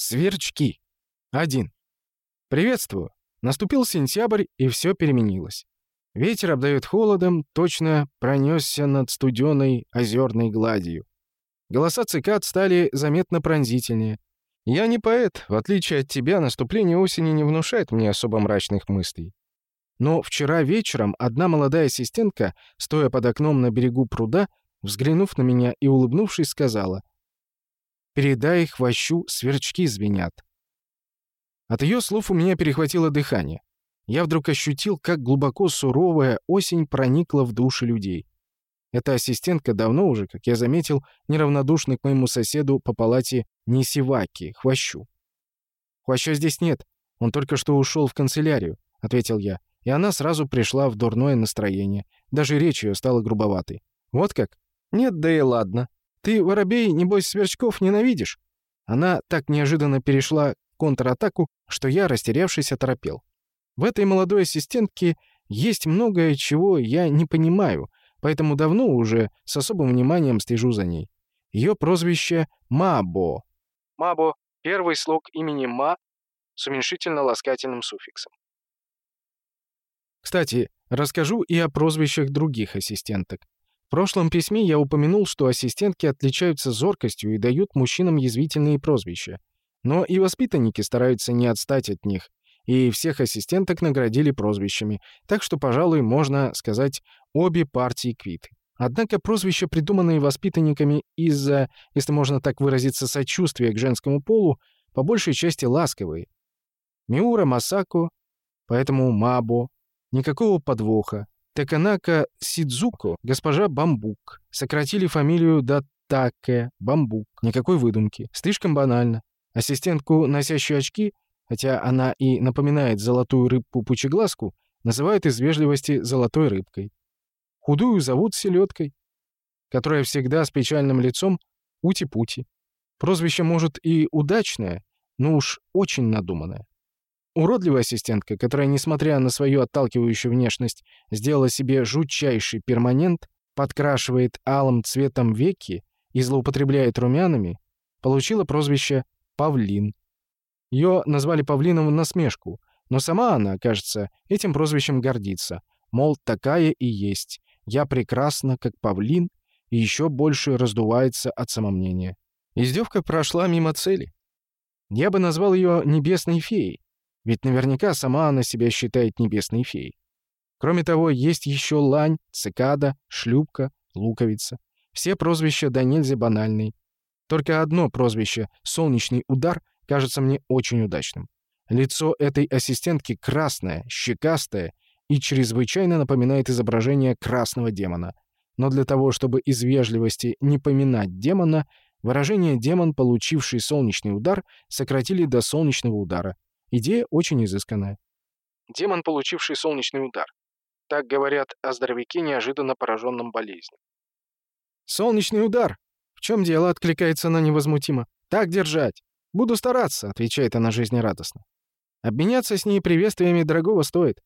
Сверчки. 1. Приветствую. Наступил сентябрь, и все переменилось. Ветер обдает холодом, точно пронесся над студеной озерной гладью. Голоса цикад стали заметно пронзительнее. Я не поэт, в отличие от тебя, наступление осени не внушает мне особо мрачных мыслей. Но вчера вечером одна молодая ассистентка, стоя под окном на берегу пруда, взглянув на меня и улыбнувшись, сказала, «Передай хвощу, сверчки звенят». От ее слов у меня перехватило дыхание. Я вдруг ощутил, как глубоко суровая осень проникла в души людей. Эта ассистентка давно уже, как я заметил, неравнодушна к моему соседу по палате Нисиваки, Хвощу. «Хвоща здесь нет, он только что ушел в канцелярию», — ответил я, и она сразу пришла в дурное настроение. Даже речь ее стала грубоватой. «Вот как? Нет, да и ладно. Ты, воробей, небось, сверчков ненавидишь?» Она так неожиданно перешла контратаку, что я, растерявшись, оторопел. В этой молодой ассистентке есть многое, чего я не понимаю, поэтому давно уже с особым вниманием слежу за ней. Ее прозвище Мабо. Мабо — первый слог имени Ма с уменьшительно-ласкательным суффиксом. Кстати, расскажу и о прозвищах других ассистенток. В прошлом письме я упомянул, что ассистентки отличаются зоркостью и дают мужчинам язвительные прозвища. Но и воспитанники стараются не отстать от них, и всех ассистенток наградили прозвищами, так что, пожалуй, можно сказать, обе партии квиты. Однако прозвища, придуманные воспитанниками из-за, если можно так выразиться, сочувствия к женскому полу, по большей части ласковые. Миура Масако, поэтому Мабо, никакого подвоха. Таканака Сидзуко, госпожа Бамбук. Сократили фамилию до Таке, Бамбук. Никакой выдумки. Слишком банально. Ассистентку, носящую очки, хотя она и напоминает золотую рыбку-пучеглазку, называют из вежливости «золотой рыбкой». Худую зовут селедкой, которая всегда с печальным лицом Ути-Пути. Прозвище, может, и удачное, но уж очень надуманное. Уродливая ассистентка, которая, несмотря на свою отталкивающую внешность, сделала себе жутчайший перманент, подкрашивает алым цветом веки и злоупотребляет румянами, получила прозвище Павлин. Ее назвали Павлином в насмешку, но сама она, кажется, этим прозвищем гордится. Мол, такая и есть. Я прекрасна, как павлин, и еще больше раздувается от самомнения. Издевка прошла мимо цели. Я бы назвал ее «небесной феей», ведь наверняка сама она себя считает небесной феей. Кроме того, есть еще лань, цикада, шлюпка, луковица. Все прозвища да нельзя банальные. Только одно прозвище «Солнечный удар» кажется мне очень удачным. Лицо этой ассистентки красное, щекастое и чрезвычайно напоминает изображение красного демона. Но для того, чтобы из вежливости не поминать демона, выражение «демон, получивший солнечный удар» сократили до солнечного удара. Идея очень изысканная. Демон, получивший солнечный удар. Так говорят о здоровяке, неожиданно пораженном болезнью. «Солнечный удар!» «В чем дело?» — откликается она невозмутимо. «Так держать!» «Буду стараться», — отвечает она жизнерадостно. Обменяться с ней приветствиями дорогого стоит.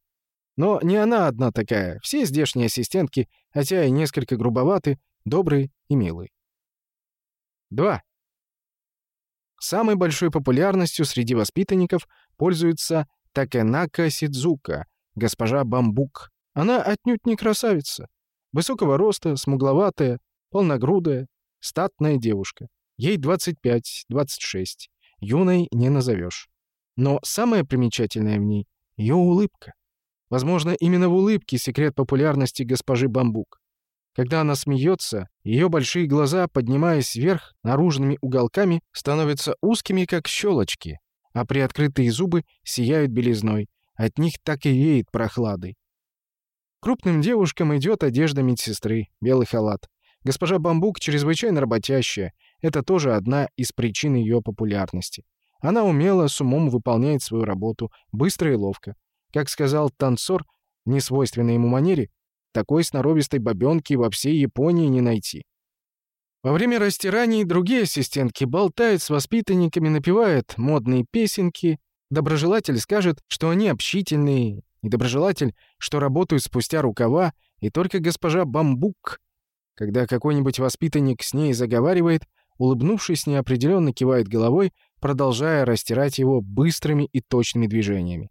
Но не она одна такая. Все здешние ассистентки, хотя и несколько грубоваты, добрые и милые. 2. Самой большой популярностью среди воспитанников пользуется Такенака Сидзука, госпожа Бамбук. Она отнюдь не красавица. Высокого роста, смугловатая, полногрудая, Статная девушка. Ей 25-26. Юной не назовешь. Но самое примечательное в ней — ее улыбка. Возможно, именно в улыбке секрет популярности госпожи Бамбук. Когда она смеется, ее большие глаза, поднимаясь вверх наружными уголками, становятся узкими, как щелочки, а приоткрытые зубы сияют белизной. От них так и веет прохладой. Крупным девушкам идет одежда медсестры, белый халат. Госпожа Бамбук чрезвычайно работящая. Это тоже одна из причин ее популярности. Она умело, с умом выполняет свою работу, быстро и ловко. Как сказал танцор, в несвойственной ему манере, такой сноровистой бабёнки во всей Японии не найти. Во время растираний другие ассистентки болтают с воспитанниками, напевают модные песенки. Доброжелатель скажет, что они общительные, и доброжелатель, что работают спустя рукава, и только госпожа Бамбук когда какой-нибудь воспитанник с ней заговаривает, улыбнувшись, неопределенно кивает головой, продолжая растирать его быстрыми и точными движениями.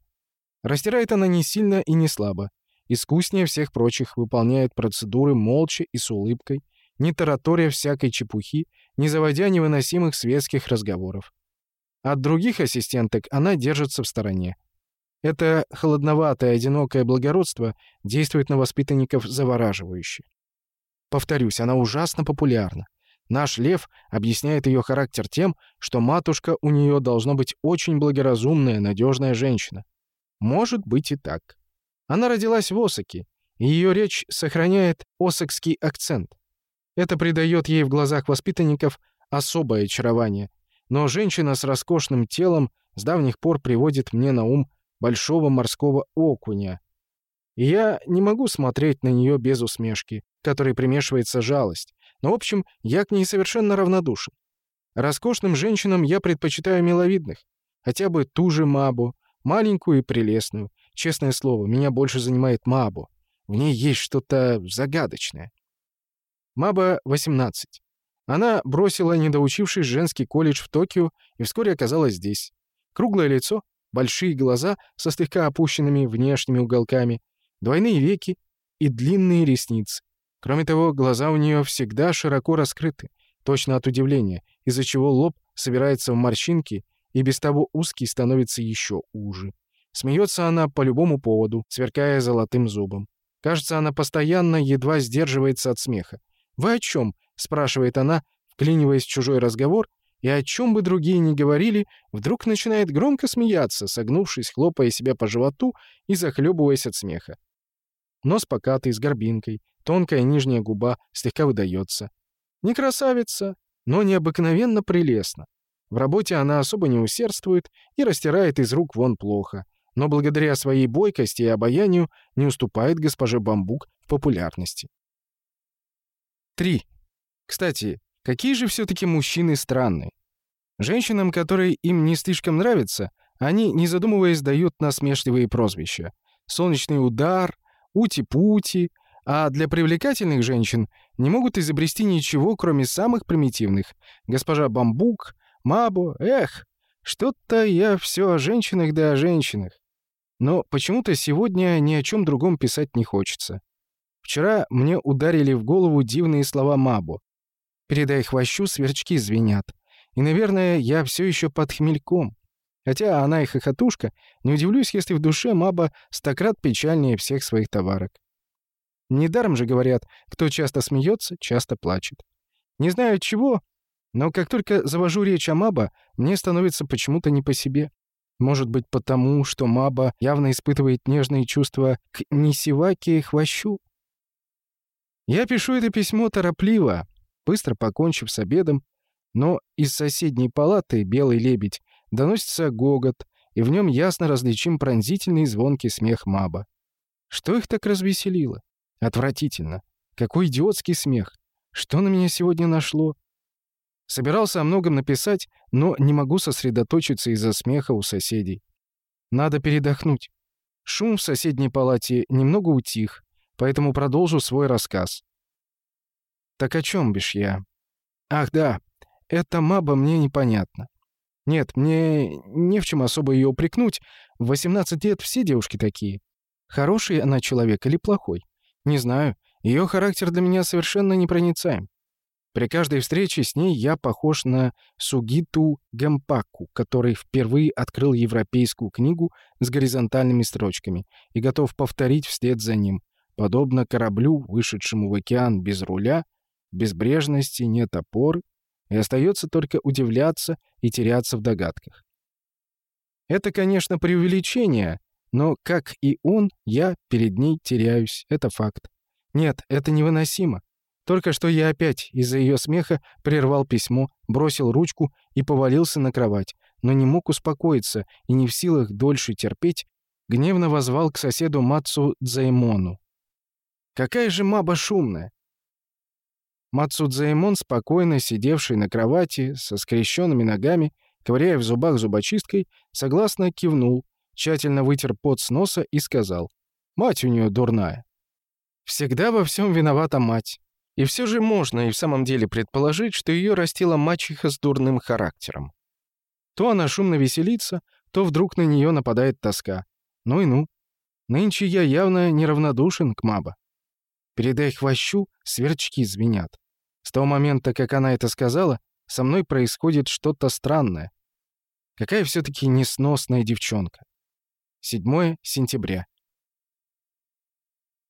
Растирает она не сильно и не слабо. Искуснее всех прочих выполняет процедуры молча и с улыбкой, не тараторя всякой чепухи, не заводя невыносимых светских разговоров. От других ассистенток она держится в стороне. Это холодноватое, одинокое благородство действует на воспитанников завораживающе. Повторюсь, она ужасно популярна. Наш Лев объясняет ее характер тем, что матушка у нее должно быть очень благоразумная, надежная женщина. Может быть и так. Она родилась в Осаке, и ее речь сохраняет осакский акцент. Это придает ей в глазах воспитанников особое очарование. Но женщина с роскошным телом с давних пор приводит мне на ум большого морского окуня. И я не могу смотреть на нее без усмешки, которой примешивается жалость. Но, в общем, я к ней совершенно равнодушен. Роскошным женщинам я предпочитаю миловидных. Хотя бы ту же Мабу, маленькую и прелестную. Честное слово, меня больше занимает Мабу. В ней есть что-то загадочное. Маба 18. Она бросила недоучившись женский колледж в Токио и вскоре оказалась здесь. Круглое лицо, большие глаза со слегка опущенными внешними уголками, двойные веки и длинные ресницы. Кроме того, глаза у нее всегда широко раскрыты, точно от удивления, из-за чего лоб собирается в морщинки и без того узкий становится еще уже. Смеется она по любому поводу, сверкая золотым зубом. Кажется, она постоянно едва сдерживается от смеха. «Вы о чем?» — спрашивает она, вклиниваясь в чужой разговор и о чем бы другие ни говорили, вдруг начинает громко смеяться, согнувшись, хлопая себя по животу и захлебываясь от смеха. Нос покатый, с горбинкой, тонкая нижняя губа слегка выдается. Не красавица, но необыкновенно прелестна. В работе она особо не усердствует и растирает из рук вон плохо, но благодаря своей бойкости и обаянию не уступает госпоже Бамбук в популярности. 3. Кстати, Какие же все-таки мужчины странные. Женщинам, которые им не слишком нравятся, они, не задумываясь, дают насмешливые прозвища. «Солнечный удар», «Ути-пути», а для привлекательных женщин не могут изобрести ничего, кроме самых примитивных. Госпожа Бамбук, Мабо, эх, что-то я все о женщинах да о женщинах. Но почему-то сегодня ни о чем другом писать не хочется. Вчера мне ударили в голову дивные слова Мабо. Передай хвощу, сверчки звенят. И, наверное, я все еще под хмельком. Хотя она и хохотушка, не удивлюсь, если в душе Маба стократ печальнее всех своих товарок. Недаром же говорят, кто часто смеется, часто плачет. Не знаю от чего, но как только завожу речь о Маба, мне становится почему-то не по себе. Может быть, потому, что Маба явно испытывает нежные чувства к Нисиваке и Хвощу? Я пишу это письмо торопливо, быстро покончив с обедом, но из соседней палаты «Белый лебедь» доносится гогот, и в нем ясно различим пронзительный звонкий смех Маба. Что их так развеселило? Отвратительно. Какой идиотский смех. Что на меня сегодня нашло? Собирался о многом написать, но не могу сосредоточиться из-за смеха у соседей. Надо передохнуть. Шум в соседней палате немного утих, поэтому продолжу свой рассказ. Так о чем бишь я? Ах, да, эта маба мне непонятна. Нет, мне не в чем особо ее упрекнуть. В 18 лет все девушки такие. Хороший она человек или плохой? Не знаю. Ее характер для меня совершенно непроницаем. При каждой встрече с ней я похож на Сугиту Гампаку, который впервые открыл европейскую книгу с горизонтальными строчками и готов повторить вслед за ним, подобно кораблю, вышедшему в океан без руля, безбрежности нет опоры, и остается только удивляться и теряться в догадках. Это, конечно, преувеличение, но, как и он, я перед ней теряюсь, это факт. Нет, это невыносимо. Только что я опять из-за ее смеха прервал письмо, бросил ручку и повалился на кровать, но не мог успокоиться и не в силах дольше терпеть, гневно возвал к соседу Мацу Дзаймону. «Какая же маба шумная! Мацудзаэмон, спокойно сидевший на кровати, со скрещенными ногами, ковыряя в зубах зубочисткой, согласно кивнул, тщательно вытер пот с носа и сказал, «Мать у нее дурная». Всегда во всем виновата мать. И все же можно и в самом деле предположить, что ее растила мачеха с дурным характером. То она шумно веселится, то вдруг на нее нападает тоска. Ну и ну. Нынче я явно неравнодушен к Маба. Передай хвощу, сверчки звенят. С того момента, как она это сказала, со мной происходит что-то странное. Какая все-таки несносная девчонка. 7 сентября.